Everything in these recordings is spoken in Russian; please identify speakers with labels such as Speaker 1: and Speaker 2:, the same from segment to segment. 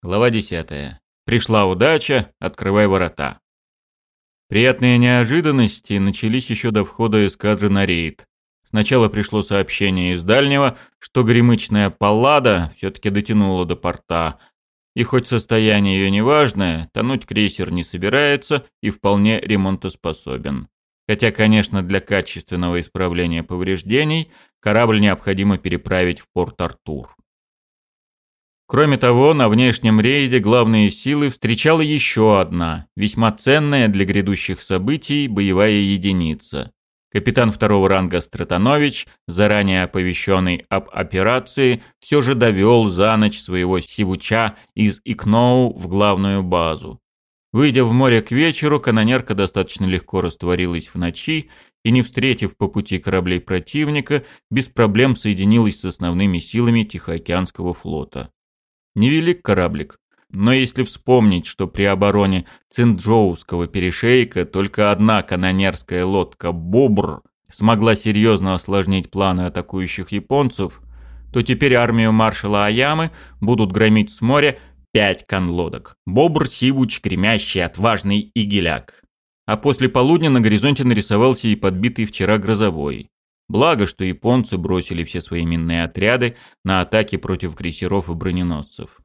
Speaker 1: Глава 10. Пришла удача, открывай ворота. Приятные неожиданности начались еще до входа эскадры на рейд. Сначала пришло сообщение из дальнего, что гремычная паллада все-таки дотянула до порта. И хоть состояние ее неважное, тонуть крейсер не собирается и вполне ремонтоспособен. Хотя, конечно, для качественного исправления повреждений корабль необходимо переправить в порт Артур. Кроме того, на внешнем рейде главные силы встречала еще одна, весьма ценная для грядущих событий, боевая единица. Капитан второго ранга Стратанович, заранее оповещенный об операции, все же довел за ночь своего сивуча из Икноу в главную базу. Выйдя в море к вечеру, канонерка достаточно легко растворилась в ночи и, не встретив по пути кораблей противника, без проблем соединилась с основными силами Тихоокеанского флота. Невелик кораблик, но если вспомнить, что при обороне Цинджоуского перешейка только одна канонерская лодка «Бобр» смогла серьезно осложнить планы атакующих японцев, то теперь армию маршала Аямы будут громить с моря пять конлодок. Бобр, Сивуч, Кремящий, Отважный и Геляк. А после полудня на горизонте нарисовался и подбитый вчера грозовой. Благо, что японцы бросили все свои минные отряды на атаки против крейсеров и броненосцев.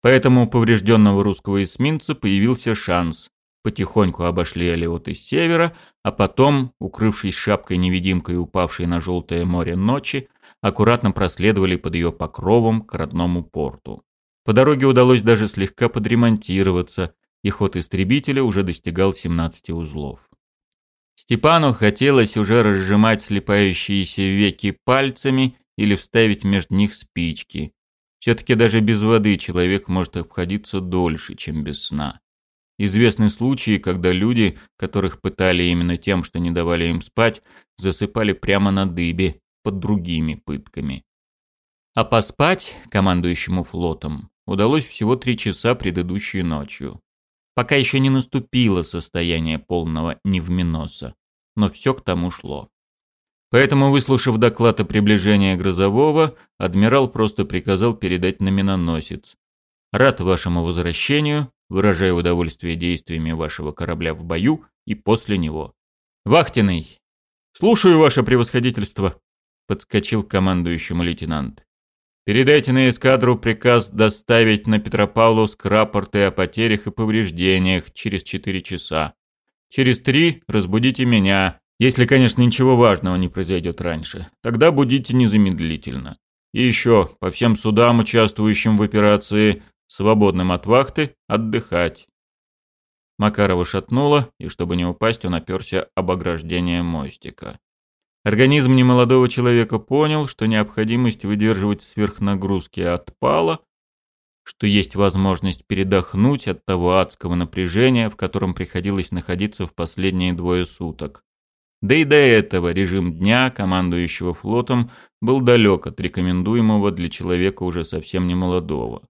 Speaker 1: Поэтому у поврежденного русского эсминца появился шанс. Потихоньку обошли Алиоты с севера, а потом, укрывшись шапкой-невидимкой упавшей на желтое море ночи, аккуратно проследовали под ее покровом к родному порту. По дороге удалось даже слегка подремонтироваться, и ход истребителя уже достигал 17 узлов. Степану хотелось уже разжимать слепающиеся веки пальцами или вставить между них спички. Все-таки даже без воды человек может обходиться дольше, чем без сна. Известны случаи, когда люди, которых пытали именно тем, что не давали им спать, засыпали прямо на дыбе, под другими пытками. А поспать командующему флотом удалось всего три часа предыдущей ночью. Пока еще не наступило состояние полного невминоса, но все к тому шло. Поэтому, выслушав доклад о приближении Грозового, адмирал просто приказал передать на миноносец. «Рад вашему возвращению, выражаю удовольствие действиями вашего корабля в бою и после него». «Вахтенный!» «Слушаю, ваше превосходительство!» — подскочил к командующему лейтенант. Передайте на эскадру приказ доставить на Петропавловск рапорты о потерях и повреждениях через 4 часа. Через 3 разбудите меня, если, конечно, ничего важного не произойдет раньше. Тогда будите незамедлительно. И еще, по всем судам, участвующим в операции, свободным от вахты, отдыхать. Макарова шатнуло, и чтобы не упасть, он оперся об ограждение мостика. Организм немолодого человека понял, что необходимость выдерживать сверхнагрузки отпала, что есть возможность передохнуть от того адского напряжения, в котором приходилось находиться в последние двое суток. Да и до этого режим дня командующего флотом был далек от рекомендуемого для человека уже совсем немолодого.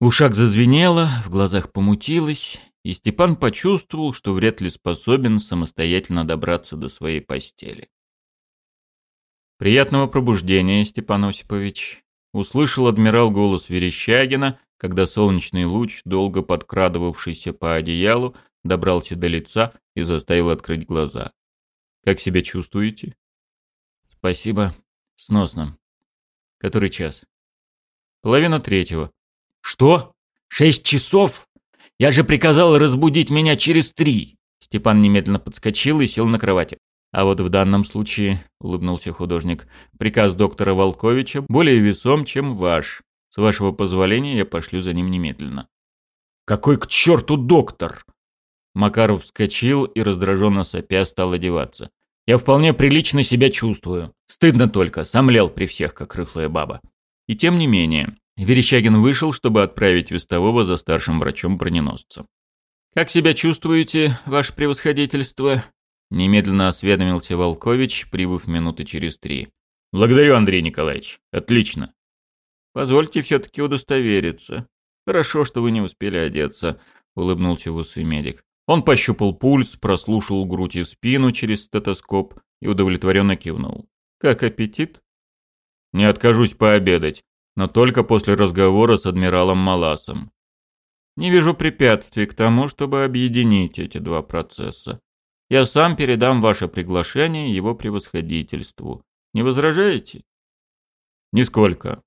Speaker 1: Ушак зазвенело, в глазах помутилось, и Степан почувствовал, что вряд ли способен самостоятельно добраться до своей постели. «Приятного пробуждения, Степан Осипович!» Услышал адмирал голос Верещагина, когда солнечный луч, долго подкрадывавшийся по одеялу, добрался до лица и заставил открыть глаза. «Как себя чувствуете?» «Спасибо. Сносно. Который час?» «Половина третьего». «Что? Шесть часов? Я же приказал разбудить меня через три!» Степан немедленно подскочил и сел на кровати. А вот в данном случае, улыбнулся художник, приказ доктора Волковича более весом, чем ваш. С вашего позволения я пошлю за ним немедленно. Какой к черту доктор? Макаров вскочил и раздраженно сопя стал одеваться. Я вполне прилично себя чувствую. Стыдно только, сам лел при всех, как рыхлая баба. И тем не менее, Верещагин вышел, чтобы отправить Вестового за старшим врачом броненосца. «Как себя чувствуете, ваше превосходительство?» Немедленно осведомился Волкович, прибыв минуты через три. «Благодарю, Андрей Николаевич. Отлично». «Позвольте все-таки удостовериться. Хорошо, что вы не успели одеться», — улыбнулся в усы медик. Он пощупал пульс, прослушал грудь и спину через стетоскоп и удовлетворенно кивнул. «Как аппетит?» «Не откажусь пообедать, но только после разговора с адмиралом Маласом». «Не вижу препятствий к тому, чтобы объединить эти два процесса. Я сам передам ваше приглашение его превосходительству. Не возражаете? Нисколько.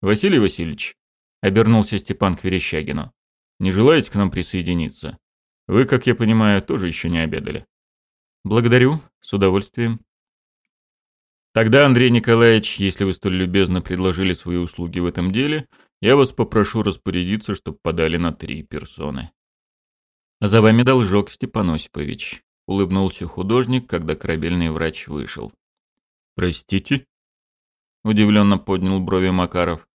Speaker 1: Василий Васильевич, обернулся Степан к Верещагину. Не желаете к нам присоединиться? Вы, как я понимаю, тоже еще не обедали. Благодарю, с удовольствием. Тогда, Андрей Николаевич, если вы столь любезно предложили свои услуги в этом деле, я вас попрошу распорядиться, чтобы подали на три персоны. За вами должок, Степан Осипович улыбнулся художник, когда корабельный врач вышел. Простите? удивленно поднял брови Макаров.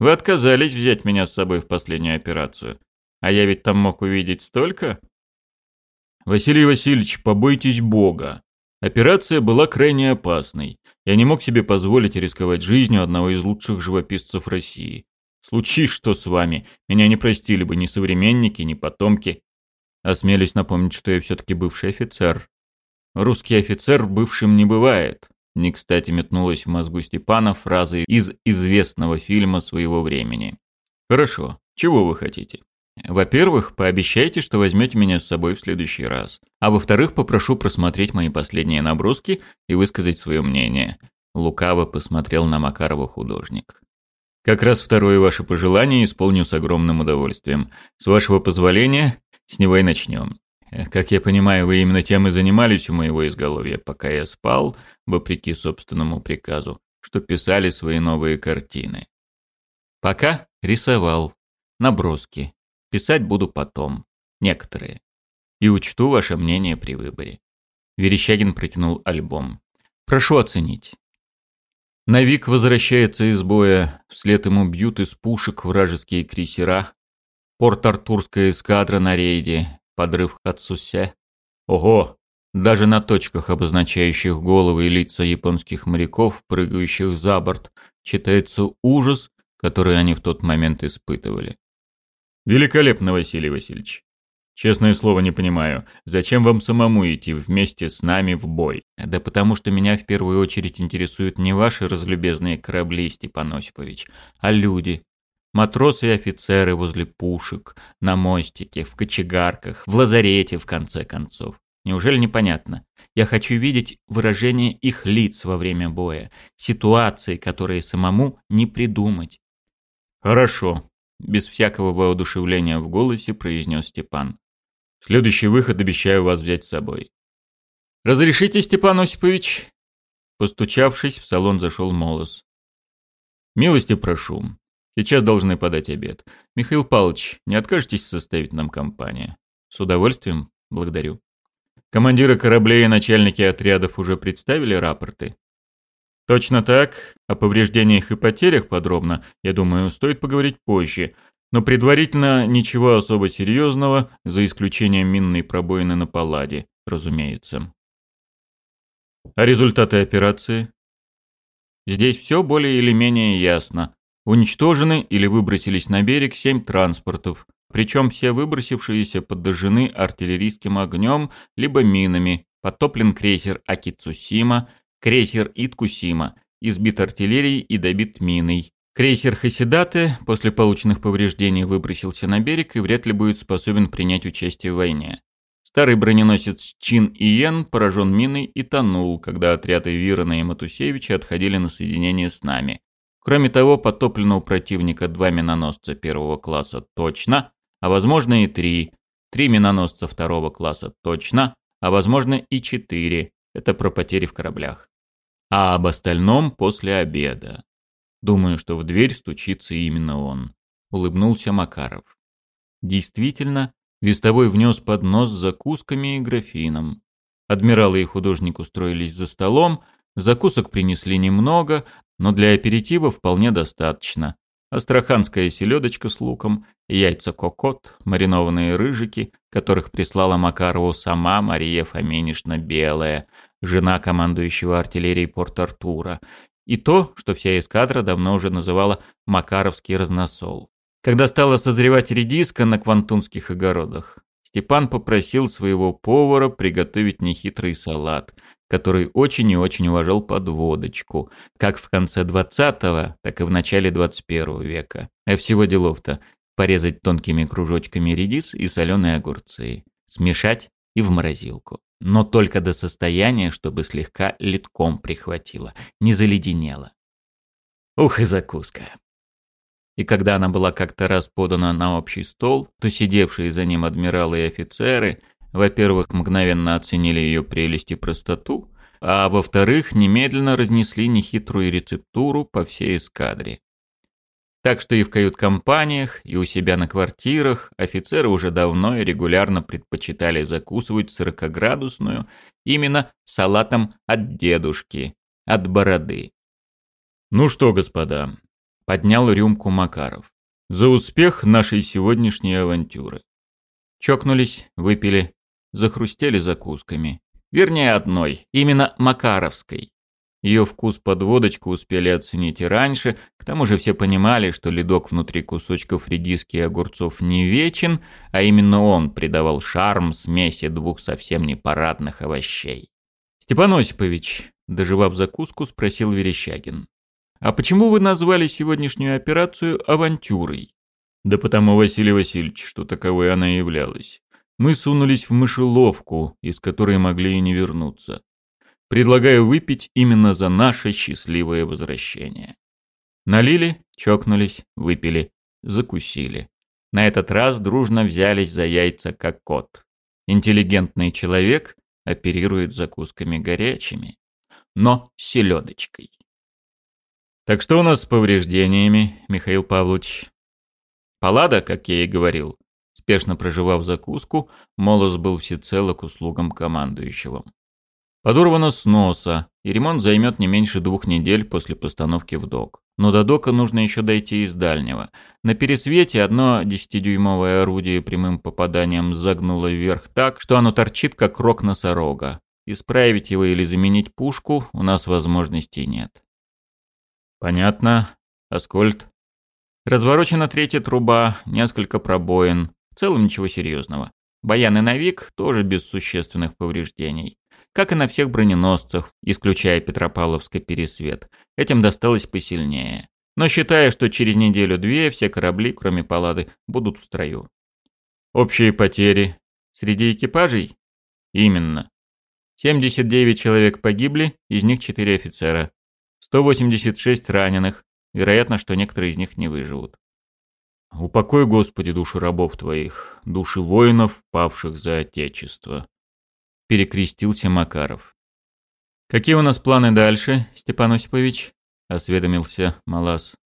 Speaker 1: Вы отказались взять меня с собой в последнюю операцию. А я ведь там мог увидеть столько. Василий Васильевич, побойтесь Бога. Операция была крайне опасной. Я не мог себе позволить рисковать жизнью одного из лучших живописцев России. Случись что с вами, меня не простили бы ни современники, ни потомки. Осмелюсь напомнить, что я все-таки бывший офицер. Русский офицер бывшим не бывает. Не кстати метнулась в мозгу Степана фраза из известного фильма своего времени. «Хорошо, чего вы хотите?» «Во-первых, пообещайте, что возьмете меня с собой в следующий раз. А во-вторых, попрошу просмотреть мои последние наброски и высказать свое мнение». Лукаво посмотрел на Макарова художник. «Как раз второе ваше пожелание исполню с огромным удовольствием. С вашего позволения, с него и начнем. Как я понимаю, вы именно тем и занимались у моего изголовья, пока я спал, вопреки собственному приказу, что писали свои новые картины. Пока рисовал. Наброски. Писать буду потом. Некоторые. И учту ваше мнение при выборе. Верещагин протянул альбом. Прошу оценить. Навик возвращается из боя, вслед ему бьют из пушек вражеские крейсера, Порт-Артурская эскадра на рейде. Подрыв Хацуся. Ого! Даже на точках, обозначающих головы и лица японских моряков, прыгающих за борт, читается ужас, который они в тот момент испытывали. Великолепно, Василий Васильевич. Честное слово, не понимаю, зачем вам самому идти вместе с нами в бой? Да потому что меня в первую очередь интересуют не ваши разлюбезные корабли, Степан Осипович, а люди, Матросы и офицеры возле пушек, на мостике, в кочегарках, в лазарете, в конце концов. Неужели непонятно? Я хочу видеть выражение их лиц во время боя, ситуации, которые самому не придумать. Хорошо, без всякого воодушевления в голосе произнес Степан. Следующий выход обещаю вас взять с собой. Разрешите, Степан Осипович? Постучавшись, в салон зашел Молос. «Милости прошу. Сейчас должны подать обед. Михаил Павлович, не откажетесь составить нам компанию? С удовольствием, благодарю. Командиры кораблей и начальники отрядов уже представили рапорты? Точно так. О повреждениях и потерях подробно, я думаю, стоит поговорить позже. Но предварительно ничего особо серьезного, за исключением минной пробоины на Паладе, разумеется. А результаты операции? Здесь все более или менее ясно. Уничтожены или выбросились на берег семь транспортов, причем все выбросившиеся подожжены артиллерийским огнем либо минами, потоплен крейсер Акицусима, крейсер Иткусима, избит артиллерией и добит миной. Крейсер Хасидаты после полученных повреждений выбросился на берег и вряд ли будет способен принять участие в войне. Старый броненосец Чин Иен поражен миной и тонул, когда отряды Вирана и Матусевича отходили на соединение с нами – Кроме того, потопленного противника два миноносца первого класса точно, а возможно и три. Три миноносца второго класса точно, а возможно и четыре. Это про потери в кораблях. А об остальном после обеда. Думаю, что в дверь стучится именно он. Улыбнулся Макаров. Действительно, Вестовой внес поднос с закусками и графином. Адмиралы и художник устроились за столом, закусок принесли немного, но для аперитива вполне достаточно. Астраханская селедочка с луком, яйца кокот, маринованные рыжики, которых прислала Макарову сама Мария Фоменишна Белая, жена командующего артиллерией Порт-Артура, и то, что вся эскадра давно уже называла «макаровский разносол». Когда стала созревать редиска на квантунских огородах, Степан попросил своего повара приготовить нехитрый салат, который очень и очень уважал подводочку, как в конце 20-го, так и в начале 21 века. А всего делов-то порезать тонкими кружочками редис и соленые огурцы, смешать и в морозилку. Но только до состояния, чтобы слегка литком прихватило, не заледенело. Ух и закуска! И когда она была как-то раз подана на общий стол, то сидевшие за ним адмиралы и офицеры – во-первых, мгновенно оценили ее прелесть и простоту, а во-вторых, немедленно разнесли нехитрую рецептуру по всей эскадре. Так что и в кают-компаниях, и у себя на квартирах офицеры уже давно и регулярно предпочитали закусывать сорокоградусную именно салатом от дедушки, от бороды. «Ну что, господа», — поднял рюмку Макаров, — «за успех нашей сегодняшней авантюры». Чокнулись, выпили, захрустели закусками. Вернее, одной, именно Макаровской. Ее вкус под водочку успели оценить и раньше, к тому же все понимали, что ледок внутри кусочков редиски и огурцов не вечен, а именно он придавал шарм смеси двух совсем не парадных овощей. «Степан Осипович», – доживав закуску, спросил Верещагин. «А почему вы назвали сегодняшнюю операцию авантюрой?» «Да потому, Василий Васильевич, что таковой она и являлась мы сунулись в мышеловку, из которой могли и не вернуться. Предлагаю выпить именно за наше счастливое возвращение. Налили, чокнулись, выпили, закусили. На этот раз дружно взялись за яйца как кот. Интеллигентный человек оперирует закусками горячими, но селедочкой. Так что у нас с повреждениями, Михаил Павлович? Палада, как я и говорил, Спешно проживав закуску, Молос был всецело к услугам командующего. Подорвано с носа, и ремонт займет не меньше двух недель после постановки в док. Но до дока нужно еще дойти из дальнего. На пересвете одно десятидюймовое орудие прямым попаданием загнуло вверх так, что оно торчит, как рог носорога. Исправить его или заменить пушку у нас возможностей нет. Понятно. Аскольд. Разворочена третья труба, несколько пробоин. Целом ничего серьезного. Баян и Навик тоже без существенных повреждений. Как и на всех броненосцах, исключая Петропавловский пересвет. Этим досталось посильнее. Но считаю, что через неделю-две все корабли, кроме Палады, будут в строю. Общие потери. Среди экипажей? Именно. 79 человек погибли, из них 4 офицера. 186 раненых. Вероятно, что некоторые из них не выживут. Упокой, Господи, души рабов Твоих, души воинов, павших за Отечество. Перекрестился Макаров. «Какие у нас планы дальше, Степан Осипович?» – осведомился Малас.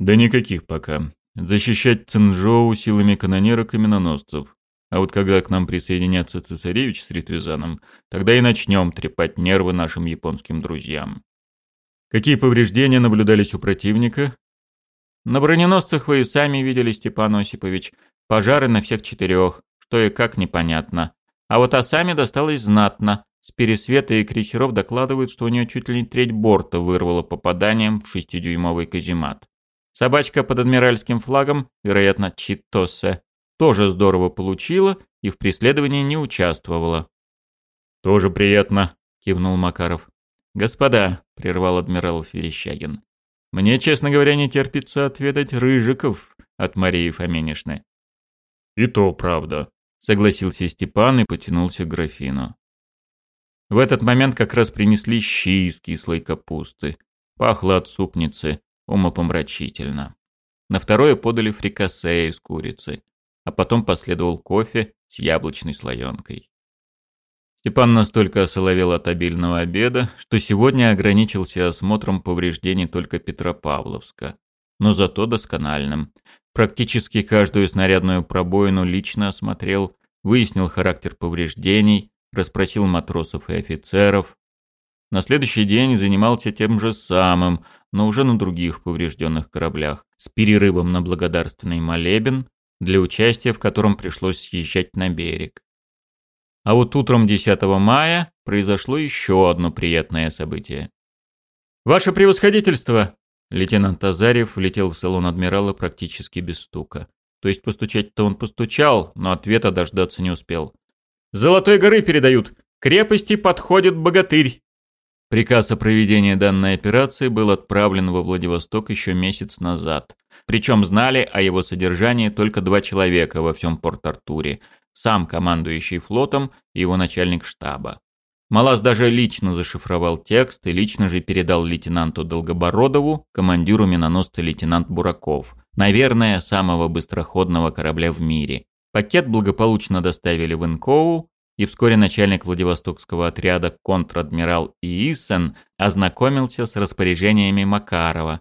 Speaker 1: «Да никаких пока. Защищать Цинжоу силами канонерок и миноносцев. А вот когда к нам присоединятся цесаревич с Ритвизаном, тогда и начнем трепать нервы нашим японским друзьям». «Какие повреждения наблюдались у противника?» На броненосцах вы и сами видели, Степан Осипович. Пожары на всех четырех, что и как непонятно. А вот Осаме досталось знатно. С пересвета и крейсеров докладывают, что у нее чуть ли не треть борта вырвало попаданием в шестидюймовый каземат. Собачка под адмиральским флагом, вероятно, Читосе, тоже здорово получила и в преследовании не участвовала. «Тоже приятно», — кивнул Макаров. «Господа», — прервал адмирал Верещагин, мне, честно говоря, не терпится отведать рыжиков от Марии Фоменишны. И то правда, согласился Степан и потянулся к графину. В этот момент как раз принесли щи из кислой капусты. Пахло от супницы умопомрачительно. На второе подали фрикассе из курицы, а потом последовал кофе с яблочной слоенкой. Степан настолько осоловел от обильного обеда, что сегодня ограничился осмотром повреждений только Петропавловска, но зато доскональным. Практически каждую снарядную пробоину лично осмотрел, выяснил характер повреждений, расспросил матросов и офицеров. На следующий день занимался тем же самым, но уже на других поврежденных кораблях, с перерывом на благодарственный молебен, для участия в котором пришлось съезжать на берег. А вот утром 10 мая произошло еще одно приятное событие. «Ваше превосходительство!» Лейтенант Азарев влетел в салон адмирала практически без стука. То есть постучать-то он постучал, но ответа дождаться не успел. «Золотой горы передают! Крепости подходит богатырь!» Приказ о проведении данной операции был отправлен во Владивосток еще месяц назад. Причем знали о его содержании только два человека во всем Порт-Артуре сам командующий флотом и его начальник штаба. Малас даже лично зашифровал текст и лично же передал лейтенанту Долгобородову, командиру миноносца лейтенант Бураков, наверное, самого быстроходного корабля в мире. Пакет благополучно доставили в Инкоу, и вскоре начальник Владивостокского отряда контр-адмирал Иисен ознакомился с распоряжениями Макарова.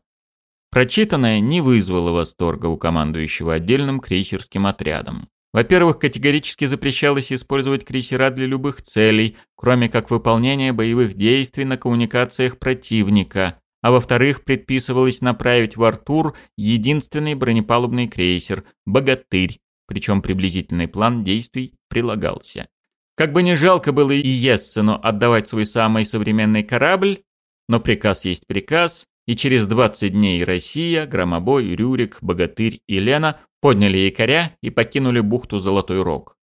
Speaker 1: Прочитанное не вызвало восторга у командующего отдельным крейсерским отрядом. Во-первых, категорически запрещалось использовать крейсера для любых целей, кроме как выполнения боевых действий на коммуникациях противника. А во-вторых, предписывалось направить в Артур единственный бронепалубный крейсер «Богатырь», причем приблизительный план действий прилагался. Как бы не жалко было и Ессену отдавать свой самый современный корабль, но приказ есть приказ, и через 20 дней Россия, Громобой, Рюрик, Богатырь и Лена подняли якоря и покинули бухту Золотой Рог.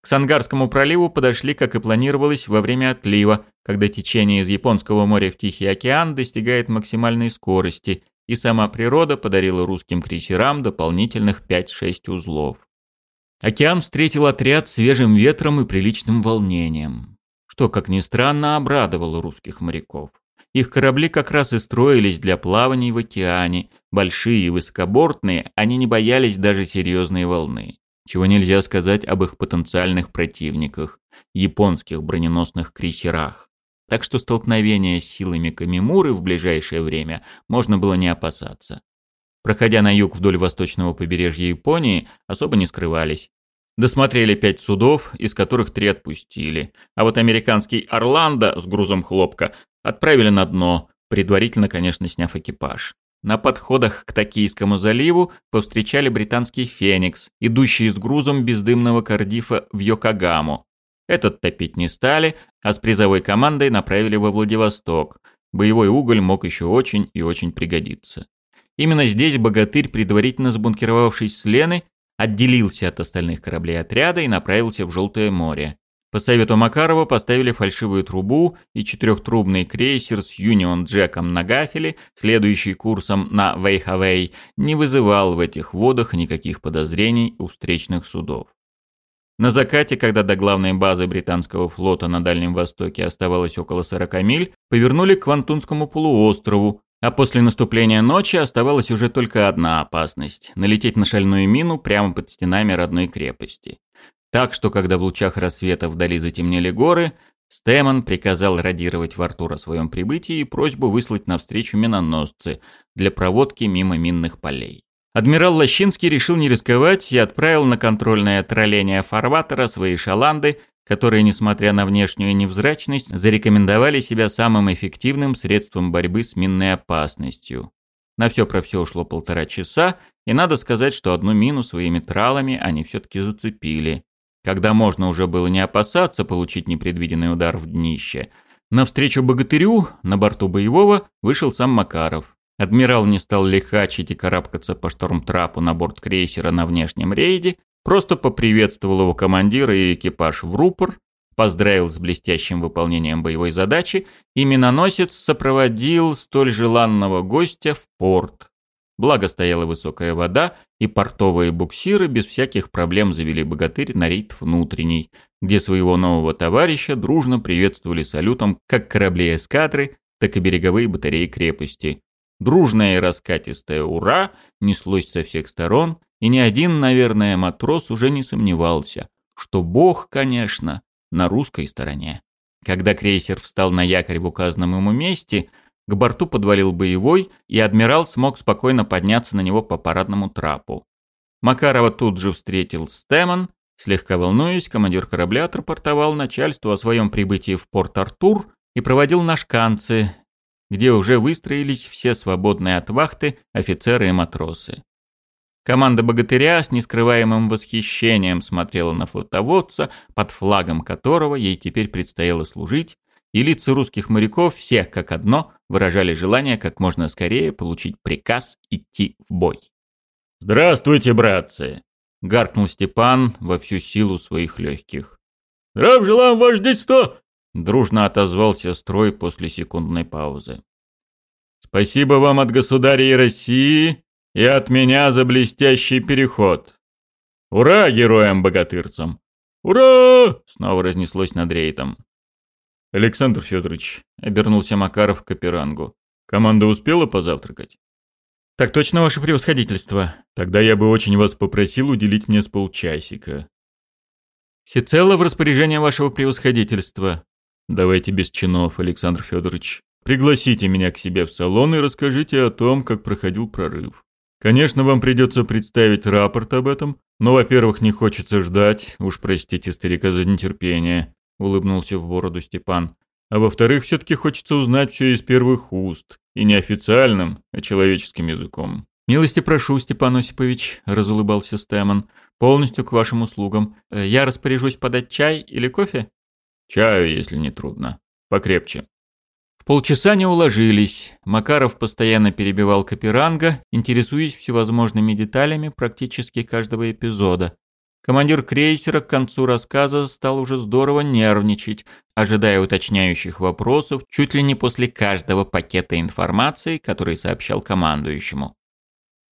Speaker 1: К Сангарскому проливу подошли, как и планировалось, во время отлива, когда течение из Японского моря в Тихий океан достигает максимальной скорости, и сама природа подарила русским крейсерам дополнительных 5-6 узлов. Океан встретил отряд свежим ветром и приличным волнением, что, как ни странно, обрадовало русских моряков их корабли как раз и строились для плаваний в океане. Большие и высокобортные, они не боялись даже серьезной волны. Чего нельзя сказать об их потенциальных противниках – японских броненосных крейсерах. Так что столкновение с силами Камимуры в ближайшее время можно было не опасаться. Проходя на юг вдоль восточного побережья Японии, особо не скрывались. Досмотрели пять судов, из которых три отпустили. А вот американский «Орландо» с грузом хлопка отправили на дно, предварительно, конечно, сняв экипаж. На подходах к Токийскому заливу повстречали британский «Феникс», идущий с грузом бездымного кардифа в Йокогаму. Этот топить не стали, а с призовой командой направили во Владивосток. Боевой уголь мог еще очень и очень пригодиться. Именно здесь богатырь, предварительно сбункировавшись с Лены, отделился от остальных кораблей отряда и направился в Желтое море. По совету Макарова поставили фальшивую трубу и четырехтрубный крейсер с Юнион Джеком на гафеле, следующий курсом на Вейхавей, не вызывал в этих водах никаких подозрений у встречных судов. На закате, когда до главной базы британского флота на Дальнем Востоке оставалось около 40 миль, повернули к Вантунскому полуострову, а после наступления ночи оставалась уже только одна опасность – налететь на шальную мину прямо под стенами родной крепости. Так что, когда в лучах рассвета вдали затемнели горы, Стэмон приказал радировать во рту о своем прибытии и просьбу выслать навстречу миноносцы для проводки мимо минных полей. Адмирал Лощинский решил не рисковать и отправил на контрольное тролление фарватера свои шаланды которые, несмотря на внешнюю невзрачность, зарекомендовали себя самым эффективным средством борьбы с минной опасностью. На все про все ушло полтора часа, и надо сказать, что одну мину своими тралами они все-таки зацепили. Когда можно уже было не опасаться получить непредвиденный удар в днище, навстречу богатырю на борту боевого вышел сам Макаров. Адмирал не стал лихачить и карабкаться по штормтрапу на борт крейсера на внешнем рейде, просто поприветствовал его командира и экипаж в рупор, поздравил с блестящим выполнением боевой задачи, и миноносец сопроводил столь желанного гостя в порт. Благо стояла высокая вода, и портовые буксиры без всяких проблем завели богатырь на рейд внутренний, где своего нового товарища дружно приветствовали салютом как корабли эскадры, так и береговые батареи крепости. Дружное и раскатистое «Ура!» неслось со всех сторон – и ни один, наверное, матрос уже не сомневался, что бог, конечно, на русской стороне. Когда крейсер встал на якорь в указанном ему месте, к борту подвалил боевой, и адмирал смог спокойно подняться на него по парадному трапу. Макарова тут же встретил Стэмон. Слегка волнуясь, командир корабля отрапортовал начальству о своем прибытии в Порт-Артур и проводил на шканцы, где уже выстроились все свободные от вахты офицеры и матросы. Команда богатыря с нескрываемым восхищением смотрела на флотоводца, под флагом которого ей теперь предстояло служить, и лица русских моряков все как одно выражали желание как можно скорее получить приказ идти в бой.
Speaker 2: «Здравствуйте, братцы!» — гаркнул Степан во всю силу своих легких. «Здрав желаем, ваше детство!» — дружно отозвался строй после секундной паузы. «Спасибо вам от государей России
Speaker 1: и от меня за блестящий переход. Ура героям-богатырцам! Ура! Снова разнеслось над рейтом. Александр Федорович, обернулся Макаров к оперангу. Команда успела позавтракать?
Speaker 2: Так точно, ваше превосходительство.
Speaker 1: Тогда я бы очень вас попросил уделить мне с полчасика.
Speaker 2: Всецело в распоряжение вашего превосходительства.
Speaker 1: Давайте без чинов, Александр Федорович. Пригласите меня к себе в салон и расскажите о том, как проходил прорыв. Конечно, вам придется представить рапорт об этом, но, во-первых, не хочется ждать, уж простите старика за нетерпение, улыбнулся в бороду Степан. А во-вторых, все-таки хочется узнать все из первых уст, и не официальным, а человеческим языком.
Speaker 2: «Милости прошу, Степан Осипович», – разулыбался Стэмон, – «полностью к вашим услугам. Э, я распоряжусь подать чай или кофе?»
Speaker 1: «Чаю, если не трудно. Покрепче».
Speaker 2: Полчаса не уложились. Макаров постоянно перебивал Каперанга, интересуясь всевозможными деталями практически каждого эпизода. Командир крейсера к концу рассказа стал уже здорово нервничать, ожидая уточняющих вопросов чуть ли не после каждого пакета информации, который сообщал командующему.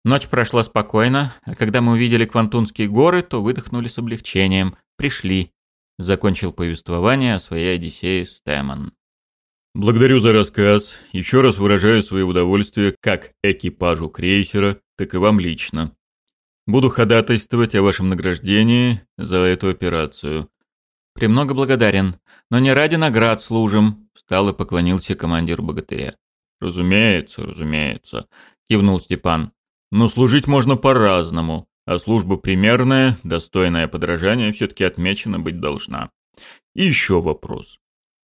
Speaker 2: Ночь прошла спокойно, а когда мы увидели Квантунские горы, то выдохнули с облегчением. Пришли. Закончил повествование о своей Одиссее Стэмон.
Speaker 1: Благодарю за рассказ. Еще раз выражаю свое удовольствие как экипажу крейсера, так и вам лично. Буду ходатайствовать о вашем награждении за эту операцию.
Speaker 2: Премного благодарен, но не ради наград служим, встал и поклонился командир богатыря.
Speaker 1: Разумеется, разумеется, кивнул Степан. Но служить можно по-разному, а служба примерная, достойная подражания все-таки отмечена быть должна. И еще вопрос.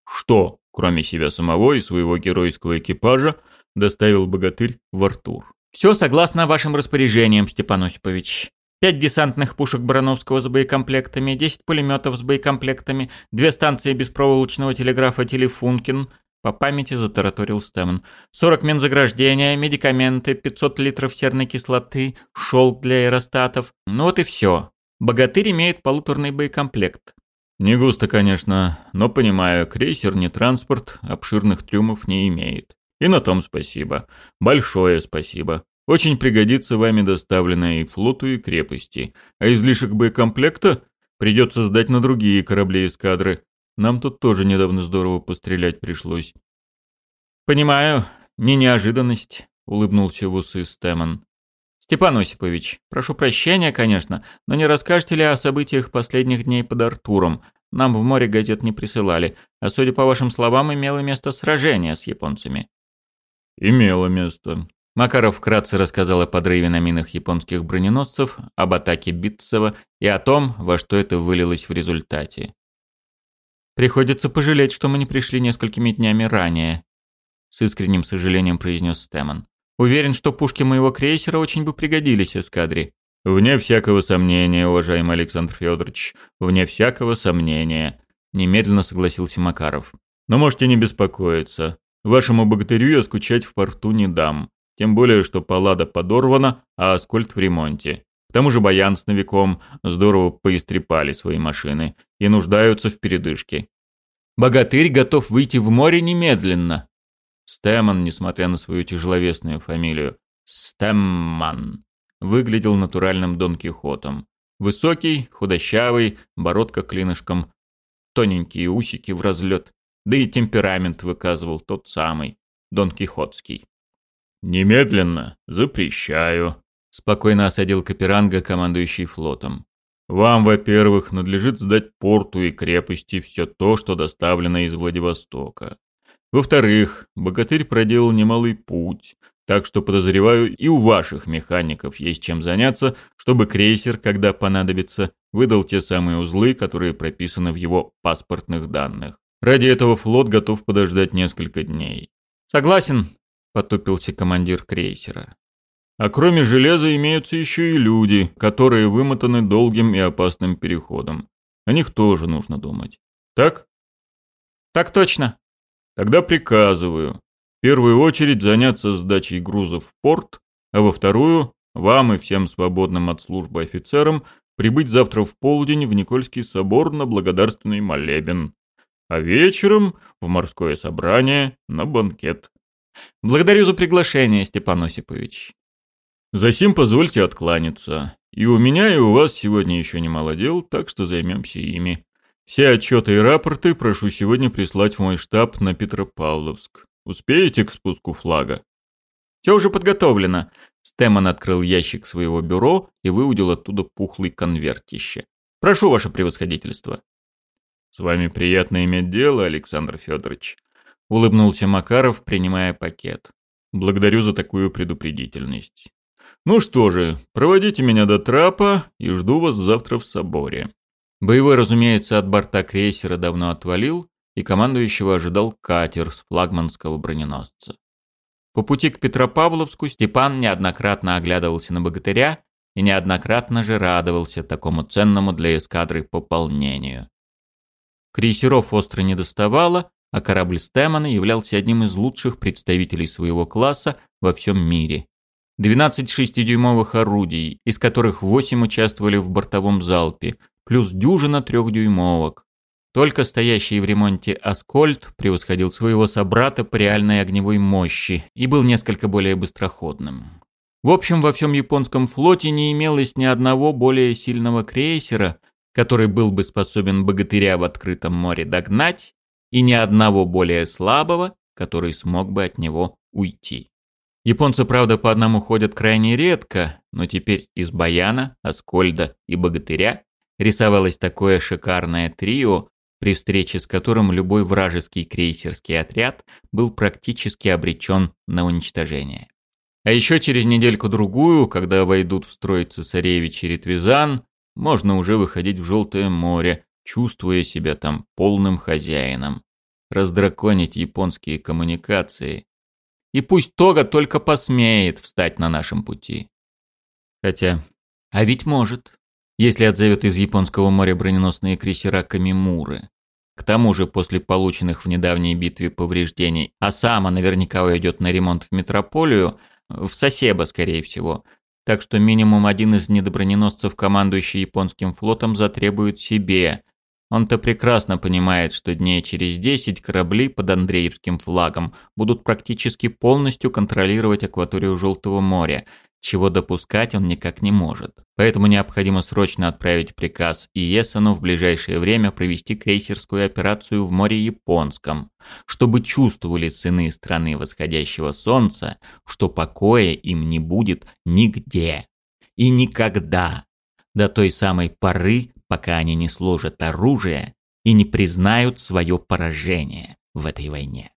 Speaker 1: Что Кроме себя самого и своего геройского экипажа, доставил богатырь в Артур.
Speaker 2: «Все согласно вашим распоряжениям, Степан Осипович. Пять десантных пушек Барановского с боекомплектами, десять пулеметов с боекомплектами, две станции беспроволочного телеграфа «Телефункин», по памяти затараторил Стэмон. «Сорок минзаграждения, медикаменты, пятьсот литров серной кислоты, шелк для аэростатов. Ну вот и все. Богатырь имеет полуторный боекомплект.
Speaker 1: Не густо, конечно, но понимаю, крейсер не транспорт, обширных трюмов не имеет. И на том спасибо. Большое спасибо. Очень пригодится вами доставленное и флоту, и крепости. А излишек боекомплекта придется сдать на другие корабли эскадры. Нам тут тоже недавно здорово пострелять пришлось.
Speaker 2: «Понимаю, не неожиданность», — улыбнулся в усы Стэмон. «Степан Осипович, прошу прощения, конечно, но не расскажете ли о событиях последних дней под Артуром? Нам в море газет не присылали, а, судя по вашим словам, имело место сражение с японцами».
Speaker 1: «Имело место».
Speaker 2: Макаров вкратце рассказал о подрыве на минах японских броненосцев, об атаке Битцева и о том, во что это вылилось в результате. «Приходится пожалеть, что мы не пришли несколькими днями ранее», — с искренним сожалением произнес Стэмон. Уверен, что пушки моего крейсера очень бы пригодились эскадре.
Speaker 1: Вне всякого сомнения, уважаемый Александр Федорович, вне всякого сомнения, немедленно согласился Макаров. Но можете не беспокоиться. Вашему богатырю я скучать в порту не дам. Тем более, что палада подорвана, а аскольд в ремонте. К тому же Баян с Новиком здорово поистрепали свои машины и нуждаются в передышке.
Speaker 2: «Богатырь готов выйти в море немедленно»,
Speaker 1: Стэмман, несмотря на свою тяжеловесную фамилию, Стэмман, выглядел натуральным Дон Кихотом. Высокий, худощавый, бородка клинышком, тоненькие усики в разлет, да и темперамент выказывал тот самый, Дон Кихотский. «Немедленно запрещаю», — спокойно осадил Каперанга, командующий флотом. «Вам, во-первых, надлежит сдать порту и крепости все то, что доставлено из Владивостока. Во-вторых, богатырь проделал немалый путь, так что, подозреваю, и у ваших механиков есть чем заняться, чтобы крейсер, когда понадобится, выдал те самые узлы, которые прописаны в его паспортных данных. Ради этого флот готов подождать несколько дней.
Speaker 2: «Согласен», — потупился командир крейсера.
Speaker 1: А кроме железа имеются еще и люди, которые вымотаны долгим и опасным переходом. О них тоже нужно думать. Так?
Speaker 2: Так точно,
Speaker 1: Тогда приказываю. В первую очередь заняться сдачей грузов в порт, а во вторую – вам и всем свободным от службы офицерам прибыть завтра в полдень в Никольский собор на благодарственный молебен, а вечером – в морское собрание на банкет.
Speaker 2: Благодарю за приглашение, Степан Осипович.
Speaker 1: Засим позвольте откланяться. И у меня, и у вас сегодня еще немало дел, так что займемся ими. Все отчеты и рапорты прошу сегодня прислать в мой штаб на Петропавловск. Успеете к спуску флага?
Speaker 2: Все уже подготовлено. Стэмон открыл ящик своего бюро и выудил оттуда пухлый конвертище. Прошу, ваше превосходительство.
Speaker 1: С вами приятно иметь дело, Александр Федорович. Улыбнулся Макаров, принимая пакет. Благодарю за такую предупредительность. Ну что же, проводите меня до трапа и жду вас завтра в соборе.
Speaker 2: Боевой, разумеется, от борта крейсера давно отвалил, и командующего ожидал катер с флагманского броненосца. По пути к Петропавловску Степан неоднократно оглядывался на богатыря и неоднократно же радовался такому ценному для эскадры пополнению. Крейсеров остро не доставало, а корабль Стэмона являлся одним из лучших представителей своего класса во всем мире. 12 шестидюймовых орудий, из которых 8 участвовали в бортовом залпе – плюс дюжина трехдюймовок. Только стоящий в ремонте «Аскольд» превосходил своего собрата по реальной огневой мощи и был несколько более быстроходным. В общем, во всем японском флоте не имелось ни одного более сильного крейсера, который был бы способен богатыря в открытом море догнать, и ни одного более слабого, который смог бы от него уйти. Японцы, правда, по одному ходят крайне редко, но теперь из Баяна, Аскольда и Богатыря рисовалось такое шикарное трио, при встрече с которым любой вражеский крейсерский отряд был практически обречен на уничтожение. А еще через недельку-другую, когда войдут в строй цесаревич и ретвизан, можно уже выходить в Желтое море, чувствуя себя там полным хозяином. Раздраконить японские коммуникации. И пусть Тога только посмеет встать на нашем пути. Хотя, а ведь может если отзовет из Японского моря броненосные крейсера Камимуры. К тому же, после полученных в недавней битве повреждений, а сама наверняка уйдет на ремонт в метрополию, в Сосеба, скорее всего, так что минимум один из недоброненосцев, командующий японским флотом, затребует себе. Он-то прекрасно понимает, что дней через 10 корабли под Андреевским флагом будут практически полностью контролировать акваторию Желтого моря, чего допускать он никак не может. Поэтому необходимо срочно отправить приказ Иесану в ближайшее время провести крейсерскую операцию в море Японском, чтобы чувствовали сыны страны восходящего солнца, что покоя им не будет нигде и никогда, до той самой поры, пока они не сложат оружие и не признают свое поражение в этой войне.